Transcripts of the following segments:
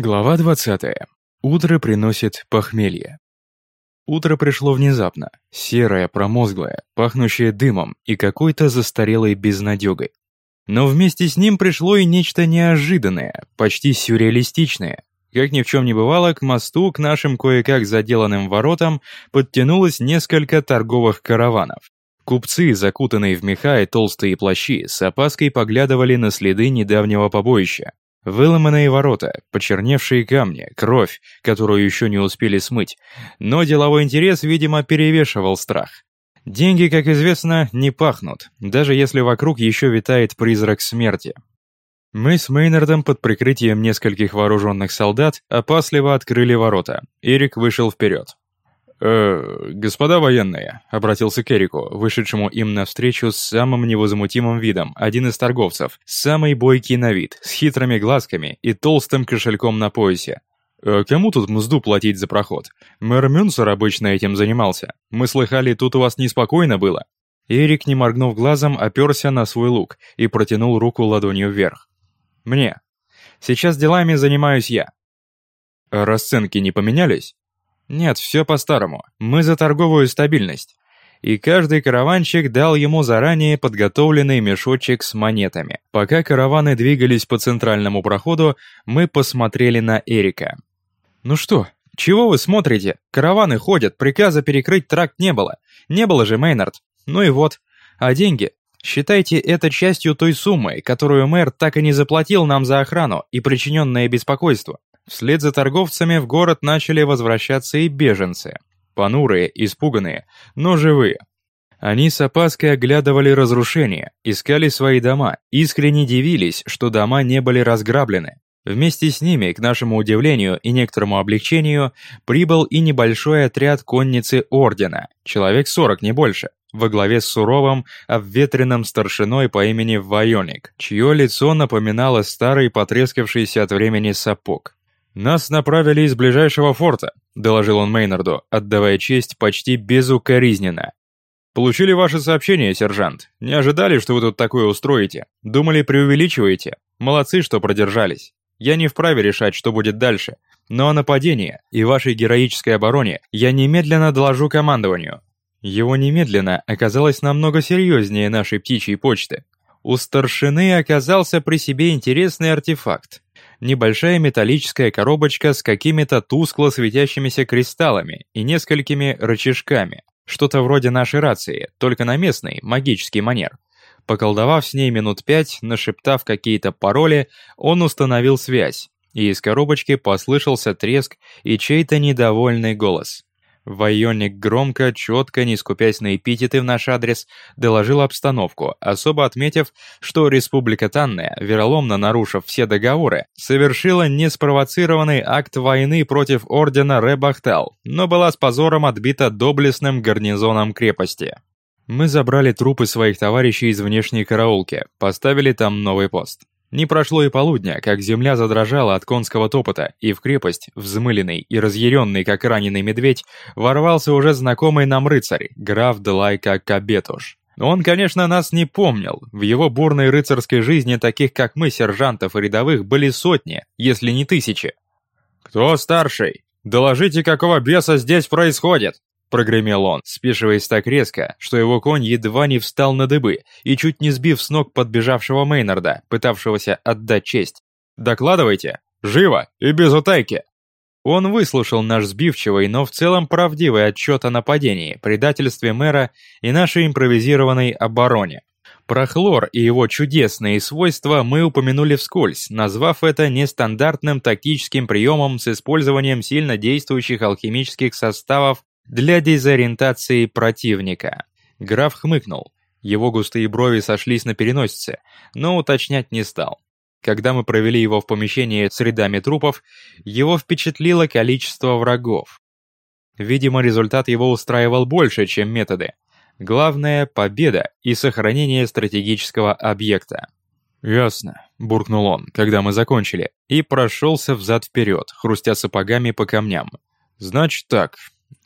Глава 20. Утро приносит похмелье. Утро пришло внезапно, серое, промозглое, пахнущее дымом и какой-то застарелой безнадегой. Но вместе с ним пришло и нечто неожиданное, почти сюрреалистичное. Как ни в чем не бывало, к мосту, к нашим кое-как заделанным воротам, подтянулось несколько торговых караванов. Купцы, закутанные в меха и толстые плащи, с опаской поглядывали на следы недавнего побоища, Выломанные ворота, почерневшие камни, кровь, которую еще не успели смыть. Но деловой интерес, видимо, перевешивал страх. Деньги, как известно, не пахнут, даже если вокруг еще витает призрак смерти. Мы с Мейнардом под прикрытием нескольких вооруженных солдат опасливо открыли ворота. Эрик вышел вперед. «Э, господа военные», — обратился к Эрику, вышедшему им навстречу с самым невозмутимым видом, один из торговцев, самый бойкий на вид, с хитрыми глазками и толстым кошельком на поясе. «Э, «Кому тут мзду платить за проход? Мэр Мюнсер обычно этим занимался. Мы слыхали, тут у вас неспокойно было». Эрик, не моргнув глазом, оперся на свой лук и протянул руку ладонью вверх. «Мне. Сейчас делами занимаюсь я». «Расценки не поменялись?» Нет, все по-старому. Мы за торговую стабильность. И каждый караванщик дал ему заранее подготовленный мешочек с монетами. Пока караваны двигались по центральному проходу, мы посмотрели на Эрика. «Ну что, чего вы смотрите? Караваны ходят, приказа перекрыть тракт не было. Не было же, Мейнард. Ну и вот. А деньги? Считайте это частью той суммы, которую мэр так и не заплатил нам за охрану и причиненное беспокойство. Вслед за торговцами в город начали возвращаться и беженцы. Понурые, испуганные, но живые. Они с опаской оглядывали разрушения, искали свои дома, искренне дивились, что дома не были разграблены. Вместе с ними, к нашему удивлению и некоторому облегчению, прибыл и небольшой отряд конницы Ордена, человек 40, не больше, во главе с суровым, обветренным старшиной по имени Вайоник, чье лицо напоминало старый потрескавшийся от времени сапог. «Нас направили из ближайшего форта», — доложил он Мейнарду, отдавая честь почти безукоризненно. «Получили ваше сообщение, сержант. Не ожидали, что вы тут такое устроите. Думали, преувеличиваете. Молодцы, что продержались. Я не вправе решать, что будет дальше. Но о нападении и вашей героической обороне я немедленно доложу командованию». Его немедленно оказалось намного серьезнее нашей птичьей почты. У старшины оказался при себе интересный артефакт небольшая металлическая коробочка с какими-то тускло светящимися кристаллами и несколькими рычажками. Что-то вроде нашей рации, только на местный, магический манер. Поколдовав с ней минут пять, нашептав какие-то пароли, он установил связь, и из коробочки послышался треск и чей-то недовольный голос. Вайоник громко, четко, не скупясь на эпитеты в наш адрес, доложил обстановку, особо отметив, что Республика Танная, вероломно нарушив все договоры, совершила неспровоцированный акт войны против ордена Ребахтал, но была с позором отбита доблестным гарнизоном крепости. Мы забрали трупы своих товарищей из внешней караулки, поставили там новый пост. Не прошло и полудня, как земля задрожала от конского топота, и в крепость, взмыленный и разъяренный, как раненый медведь, ворвался уже знакомый нам рыцарь, граф Делайка Кабетуш. Он, конечно, нас не помнил. В его бурной рыцарской жизни таких, как мы, сержантов и рядовых, были сотни, если не тысячи. «Кто старший? Доложите, какого беса здесь происходит!» Прогремел он, спешиваясь так резко, что его конь едва не встал на дыбы и чуть не сбив с ног подбежавшего Мейнарда, пытавшегося отдать честь. «Докладывайте! Живо! И без утайки!» Он выслушал наш сбивчивый, но в целом правдивый отчет о нападении, предательстве мэра и нашей импровизированной обороне. Про хлор и его чудесные свойства мы упомянули вскользь, назвав это нестандартным тактическим приемом с использованием сильно действующих алхимических составов для дезориентации противника. Граф хмыкнул. Его густые брови сошлись на переносице, но уточнять не стал. Когда мы провели его в помещении с рядами трупов, его впечатлило количество врагов. Видимо, результат его устраивал больше, чем методы. Главное – победа и сохранение стратегического объекта. «Ясно», – буркнул он, когда мы закончили, и прошелся взад-вперед, хрустя сапогами по камням. «Значит так,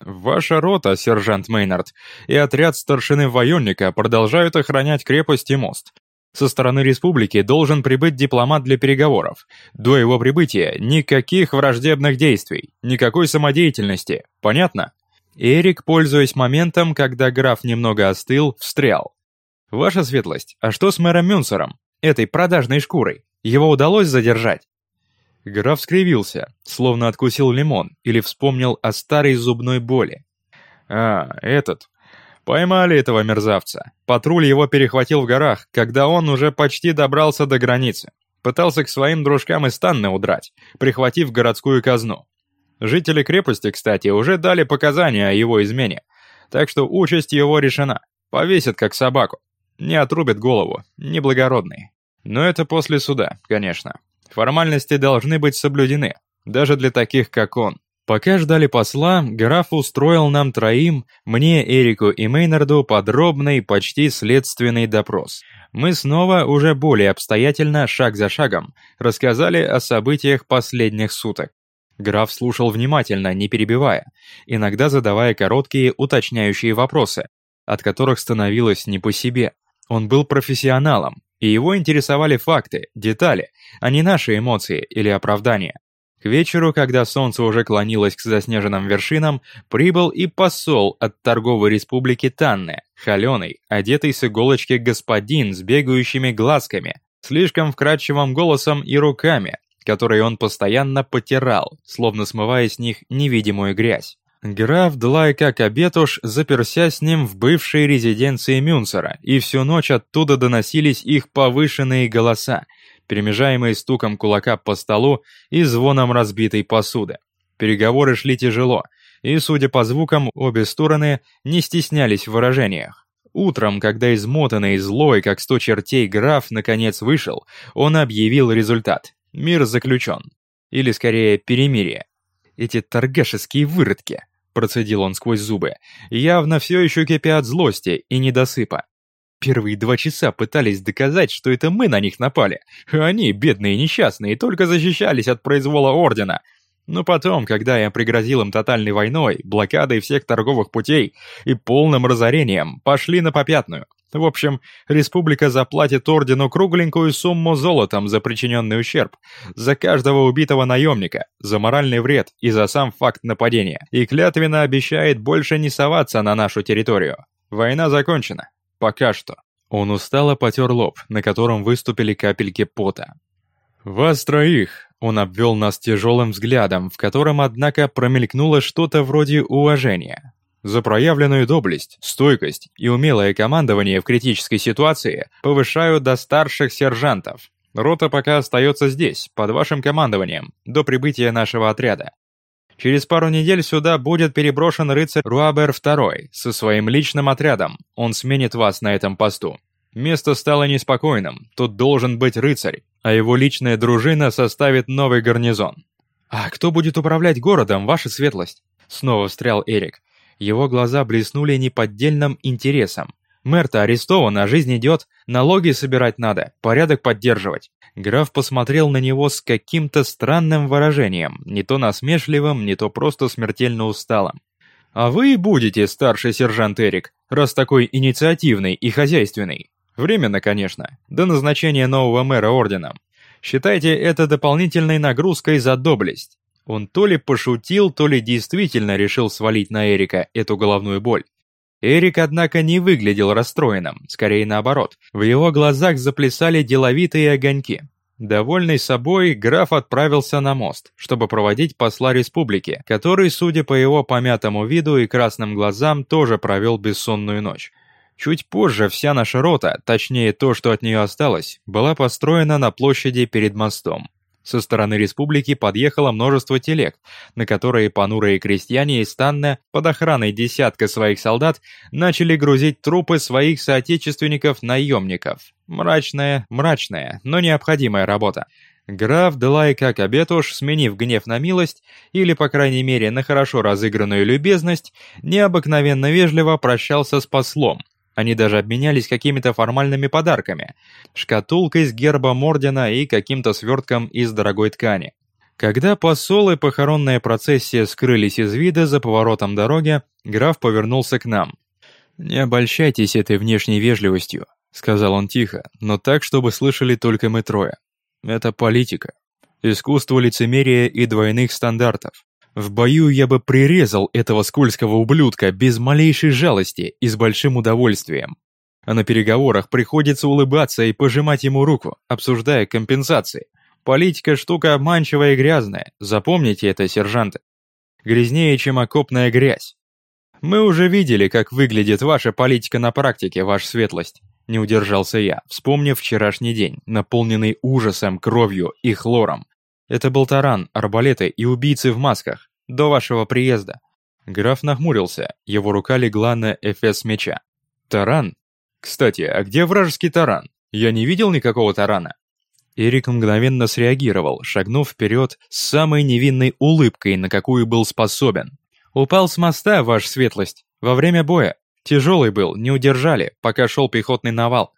Ваша рота, сержант Мейнард, и отряд старшины военника продолжают охранять крепость и мост. Со стороны республики должен прибыть дипломат для переговоров. До его прибытия никаких враждебных действий, никакой самодеятельности. Понятно? Эрик, пользуясь моментом, когда граф немного остыл, встрял. «Ваша светлость, а что с мэром Мюнсером? Этой продажной шкурой? Его удалось задержать?» Граф скривился, словно откусил лимон или вспомнил о старой зубной боли. «А, этот. Поймали этого мерзавца. Патруль его перехватил в горах, когда он уже почти добрался до границы. Пытался к своим дружкам из Танны удрать, прихватив городскую казну. Жители крепости, кстати, уже дали показания о его измене, так что участь его решена. Повесят как собаку. Не отрубят голову, неблагородный. Но это после суда, конечно. Формальности должны быть соблюдены, даже для таких, как он. Пока ждали посла, граф устроил нам троим, мне, Эрику и Мейнарду, подробный, почти следственный допрос. Мы снова, уже более обстоятельно, шаг за шагом, рассказали о событиях последних суток. Граф слушал внимательно, не перебивая, иногда задавая короткие, уточняющие вопросы, от которых становилось не по себе. Он был профессионалом, и его интересовали факты, детали, а не наши эмоции или оправдания. К вечеру, когда солнце уже клонилось к заснеженным вершинам, прибыл и посол от торговой республики Танны, холеный, одетый с иголочки господин с бегающими глазками, слишком вкрадчивым голосом и руками, которые он постоянно потирал, словно смывая с них невидимую грязь. Граф Длайка Кабетуш заперся с ним в бывшей резиденции Мюнсера, и всю ночь оттуда доносились их повышенные голоса, перемежаемые стуком кулака по столу и звоном разбитой посуды. Переговоры шли тяжело, и, судя по звукам, обе стороны не стеснялись в выражениях. Утром, когда измотанный и злой, как сто чертей, граф наконец вышел, он объявил результат. Мир заключен. Или, скорее, перемирие. Эти торгашеские выродки. Процедил он сквозь зубы, явно все еще кипя от злости и недосыпа. Первые два часа пытались доказать, что это мы на них напали, а они, бедные несчастные, только защищались от произвола Ордена. Но потом, когда я пригрозил им тотальной войной, блокадой всех торговых путей и полным разорением, пошли на попятную. В общем, республика заплатит ордену кругленькую сумму золотом за причиненный ущерб, за каждого убитого наемника, за моральный вред и за сам факт нападения, и клятвенно обещает больше не соваться на нашу территорию. Война закончена. Пока что. Он устало потер лоб, на котором выступили капельки пота. «Вас троих!» Он обвел нас тяжелым взглядом, в котором, однако, промелькнуло что-то вроде уважения. За проявленную доблесть, стойкость и умелое командование в критической ситуации повышаю до старших сержантов. Рота пока остается здесь, под вашим командованием, до прибытия нашего отряда. Через пару недель сюда будет переброшен рыцарь Руабер II со своим личным отрядом. Он сменит вас на этом посту. Место стало неспокойным, тут должен быть рыцарь, а его личная дружина составит новый гарнизон. «А кто будет управлять городом, ваша светлость?» Снова встрял Эрик. Его глаза блеснули неподдельным интересом. Мэр-то арестован, а жизнь идет, налоги собирать надо, порядок поддерживать. Граф посмотрел на него с каким-то странным выражением, не то насмешливым, не то просто смертельно усталым. «А вы будете старший сержант Эрик, раз такой инициативный и хозяйственный. Временно, конечно, до назначения нового мэра ордена. Считайте это дополнительной нагрузкой за доблесть. Он то ли пошутил, то ли действительно решил свалить на Эрика эту головную боль. Эрик, однако, не выглядел расстроенным, скорее наоборот. В его глазах заплясали деловитые огоньки. Довольный собой, граф отправился на мост, чтобы проводить посла республики, который, судя по его помятому виду и красным глазам, тоже провел бессонную ночь. Чуть позже вся наша рота, точнее то, что от нее осталось, была построена на площади перед мостом. Со стороны республики подъехало множество телег, на которые понурые крестьяне из Танне под охраной десятка своих солдат начали грузить трупы своих соотечественников-наемников. Мрачная, мрачная, но необходимая работа. Граф Делай как обетуш, сменив гнев на милость, или, по крайней мере, на хорошо разыгранную любезность, необыкновенно вежливо прощался с послом, они даже обменялись какими-то формальными подарками, шкатулкой с гербом ордена и каким-то свертком из дорогой ткани. Когда посол и похоронная процессия скрылись из вида за поворотом дороги, граф повернулся к нам. «Не обольщайтесь этой внешней вежливостью. сказал он тихо, но так, чтобы слышали только мы трое. Это политика. Искусство лицемерия и двойных стандартов. В бою я бы прирезал этого скользкого ублюдка без малейшей жалости и с большим удовольствием. А на переговорах приходится улыбаться и пожимать ему руку, обсуждая компенсации. Политика штука обманчивая и грязная, запомните это, сержанты. Грязнее, чем окопная грязь. Мы уже видели, как выглядит ваша политика на практике, ваша светлость. Не удержался я, вспомнив вчерашний день, наполненный ужасом, кровью и хлором. Это был таран, арбалеты и убийцы в масках. До вашего приезда. Граф нахмурился, его рука легла на эфес меча. Таран? Кстати, а где вражеский таран? Я не видел никакого тарана. Эрик мгновенно среагировал, шагнув вперед с самой невинной улыбкой, на какую был способен. «Упал с моста, ваша светлость, во время боя. Тяжелый был, не удержали, пока шел пехотный навал.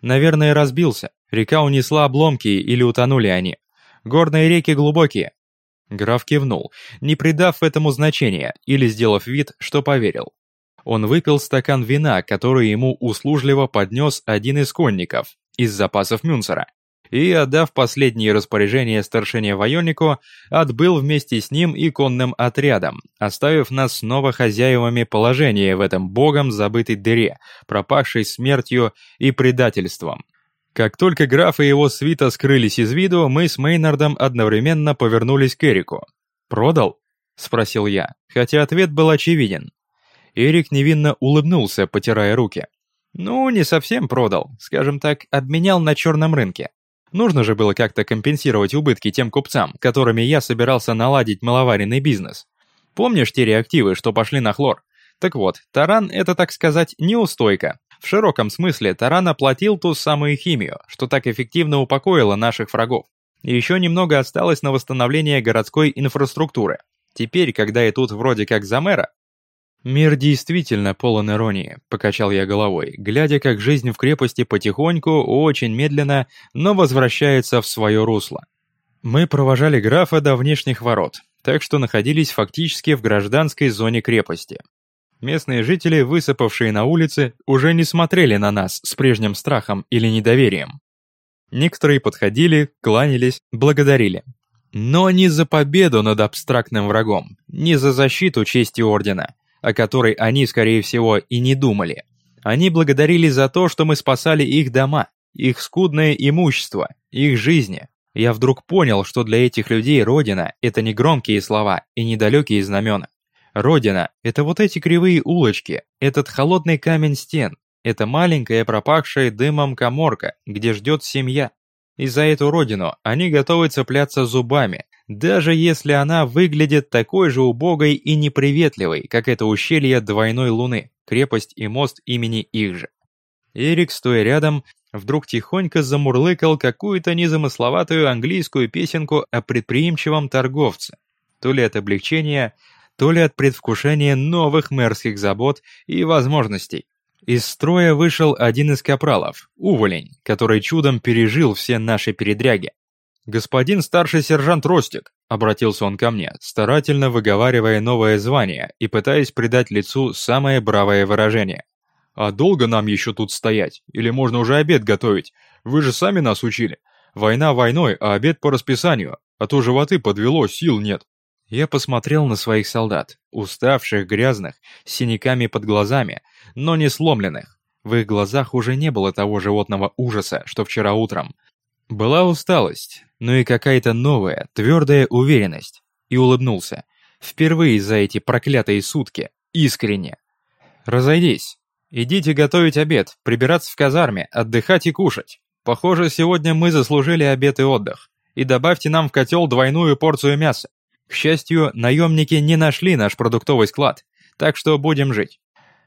Наверное, разбился. Река унесла обломки или утонули они. Горные реки глубокие». Граф кивнул, не придав этому значения или сделав вид, что поверил. Он выпил стакан вина, который ему услужливо поднес один из конников, из запасов Мюнцера и, отдав последние распоряжения старшине Вайонику, отбыл вместе с ним и конным отрядом, оставив нас снова хозяевами положения в этом богом забытой дыре, пропавшей смертью и предательством. Как только граф и его свита скрылись из виду, мы с Мейнардом одновременно повернулись к Эрику. «Продал?» – спросил я, хотя ответ был очевиден. Эрик невинно улыбнулся, потирая руки. «Ну, не совсем продал, скажем так, обменял на черном рынке. Нужно же было как-то компенсировать убытки тем купцам, которыми я собирался наладить маловаренный бизнес. Помнишь те реактивы, что пошли на хлор? Так вот, таран – это, так сказать, неустойка. В широком смысле таран оплатил ту самую химию, что так эффективно упокоила наших врагов. И еще немного осталось на восстановление городской инфраструктуры. Теперь, когда я тут вроде как за мэра, «Мир действительно полон иронии», — покачал я головой, глядя, как жизнь в крепости потихоньку, очень медленно, но возвращается в свое русло. Мы провожали графа до внешних ворот, так что находились фактически в гражданской зоне крепости. Местные жители, высыпавшие на улице, уже не смотрели на нас с прежним страхом или недоверием. Некоторые подходили, кланялись, благодарили. Но не за победу над абстрактным врагом, не за защиту чести Ордена, о которой они, скорее всего, и не думали. Они благодарили за то, что мы спасали их дома, их скудное имущество, их жизни. Я вдруг понял, что для этих людей Родина – это не громкие слова и недалекие знамена. Родина – это вот эти кривые улочки, этот холодный камень стен, это маленькая пропахшая дымом коморка, где ждет семья. И за эту родину они готовы цепляться зубами, даже если она выглядит такой же убогой и неприветливой, как это ущелье двойной луны, крепость и мост имени их же. Эрик, стоя рядом, вдруг тихонько замурлыкал какую-то незамысловатую английскую песенку о предприимчивом торговце. То ли от облегчения, то ли от предвкушения новых мэрских забот и возможностей. Из строя вышел один из капралов, уволень, который чудом пережил все наши передряги. «Господин старший сержант Ростик», — обратился он ко мне, старательно выговаривая новое звание и пытаясь придать лицу самое бравое выражение. «А долго нам еще тут стоять? Или можно уже обед готовить? Вы же сами нас учили. Война войной, а обед по расписанию, а то животы подвело, сил нет». Я посмотрел на своих солдат, уставших, грязных, с синяками под глазами, но не сломленных. В их глазах уже не было того животного ужаса, что вчера утром. Была усталость, но и какая-то новая, твердая уверенность. И улыбнулся. Впервые за эти проклятые сутки. Искренне. «Разойдись. Идите готовить обед, прибираться в казарме, отдыхать и кушать. Похоже, сегодня мы заслужили обед и отдых. И добавьте нам в котел двойную порцию мяса. К счастью, наемники не нашли наш продуктовый склад, так что будем жить.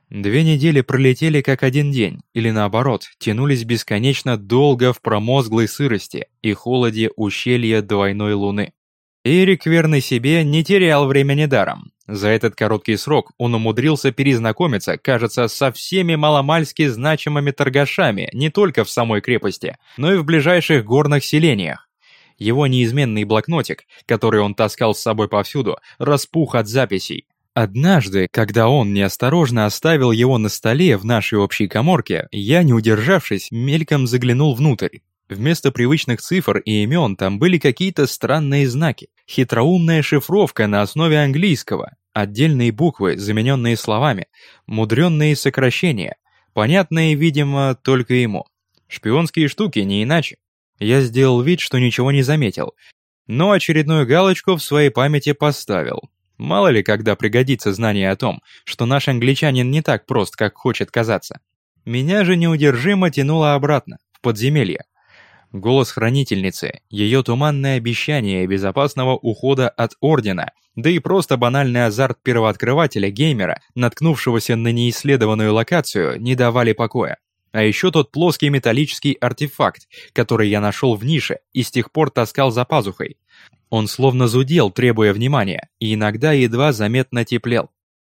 Две недели пролетели как один день, или наоборот, тянулись бесконечно долго в промозглой сырости и холоде ущелья двойной луны. Эрик, верный себе, не терял времени даром. За этот короткий срок он умудрился перезнакомиться, кажется, со всеми маломальски значимыми торгашами не только в самой крепости, но и в ближайших горных селениях. Его неизменный блокнотик, который он таскал с собой повсюду, распух от записей. Однажды, когда он неосторожно оставил его на столе в нашей общей коморке, я, не удержавшись, мельком заглянул внутрь. Вместо привычных цифр и имен там были какие-то странные знаки, хитроумная шифровка на основе английского, отдельные буквы, замененные словами, мудренные сокращения, понятные, видимо, только ему. Шпионские штуки, не иначе. Я сделал вид, что ничего не заметил, но очередную галочку в своей памяти поставил. Мало ли, когда пригодится знание о том, что наш англичанин не так прост, как хочет казаться. Меня же неудержимо тянуло обратно, в подземелье. Голос хранительницы, ее туманное обещание безопасного ухода от Ордена, да и просто банальный азарт первооткрывателя-геймера, наткнувшегося на неисследованную локацию, не давали покоя. А еще тот плоский металлический артефакт, который я нашел в нише и с тех пор таскал за пазухой. Он словно зудел, требуя внимания, и иногда едва заметно теплел.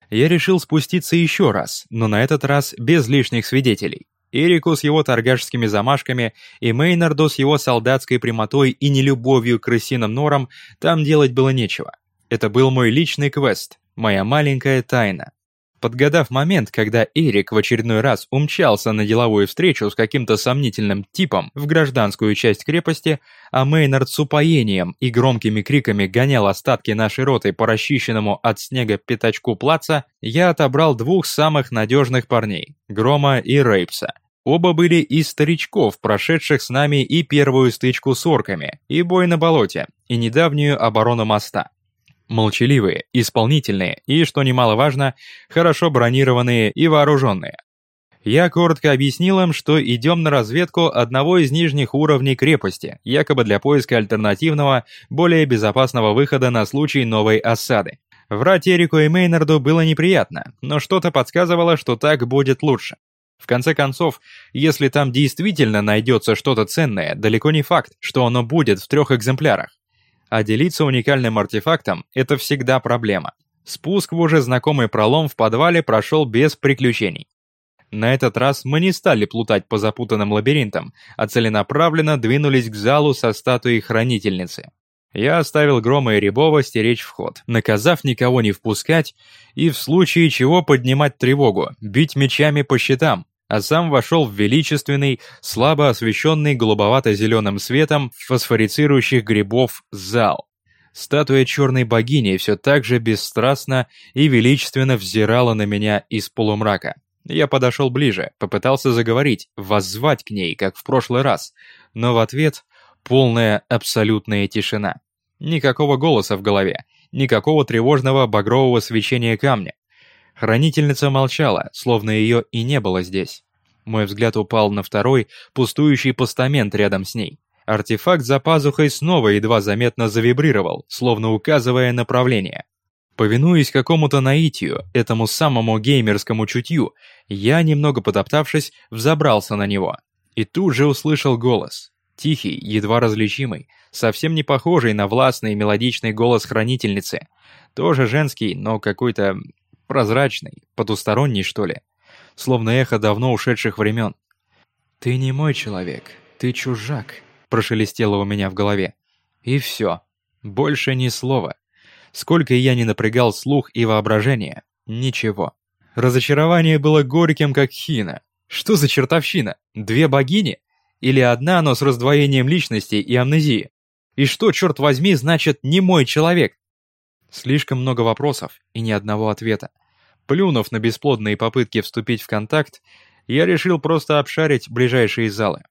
Я решил спуститься еще раз, но на этот раз без лишних свидетелей. Эрику с его торгашскими замашками и Мейнарду с его солдатской прямотой и нелюбовью к крысиным норам там делать было нечего. Это был мой личный квест, моя маленькая тайна. Подгадав момент, когда Эрик в очередной раз умчался на деловую встречу с каким-то сомнительным типом в гражданскую часть крепости, а Мейнард с упоением и громкими криками гонял остатки нашей роты по расчищенному от снега пятачку плаца, я отобрал двух самых надежных парней – Грома и Рейпса. Оба были из старичков, прошедших с нами и первую стычку с орками, и бой на болоте, и недавнюю оборону моста. Молчаливые, исполнительные и, что немаловажно, хорошо бронированные и вооруженные. Я коротко объяснил им, что идем на разведку одного из нижних уровней крепости, якобы для поиска альтернативного, более безопасного выхода на случай новой осады. Врать Эрику и Мейнарду было неприятно, но что-то подсказывало, что так будет лучше. В конце концов, если там действительно найдется что-то ценное, далеко не факт, что оно будет в трех экземплярах а делиться уникальным артефактом – это всегда проблема. Спуск в уже знакомый пролом в подвале прошел без приключений. На этот раз мы не стали плутать по запутанным лабиринтам, а целенаправленно двинулись к залу со статуей хранительницы. Я оставил Грома и Рябова стеречь вход, наказав никого не впускать и в случае чего поднимать тревогу, бить мечами по щитам, а сам вошел в величественный, слабо освещенный голубовато-зеленым светом фосфорицирующих грибов зал. Статуя черной богини все так же бесстрастно и величественно взирала на меня из полумрака. Я подошел ближе, попытался заговорить, воззвать к ней, как в прошлый раз, но в ответ полная абсолютная тишина. Никакого голоса в голове, никакого тревожного багрового свечения камня. Хранительница молчала, словно ее и не было здесь. Мой взгляд упал на второй, пустующий постамент рядом с ней. Артефакт за пазухой снова едва заметно завибрировал, словно указывая направление. Повинуясь какому-то наитию, этому самому геймерскому чутью, я, немного потоптавшись, взобрался на него. И тут же услышал голос. Тихий, едва различимый, совсем не похожий на властный мелодичный голос хранительницы. Тоже женский, но какой-то прозрачный, потусторонний, что ли. Словно эхо давно ушедших времен. «Ты не мой человек, ты чужак», – прошелестело у меня в голове. И все. Больше ни слова. Сколько я не напрягал слух и воображение, ничего. Разочарование было горьким, как хина. Что за чертовщина? Две богини? Или одна, но с раздвоением личности и амнезии? И что, черт возьми, значит «не мой человек»? Слишком много вопросов и ни одного ответа. Плюнув на бесплодные попытки вступить в контакт, я решил просто обшарить ближайшие залы.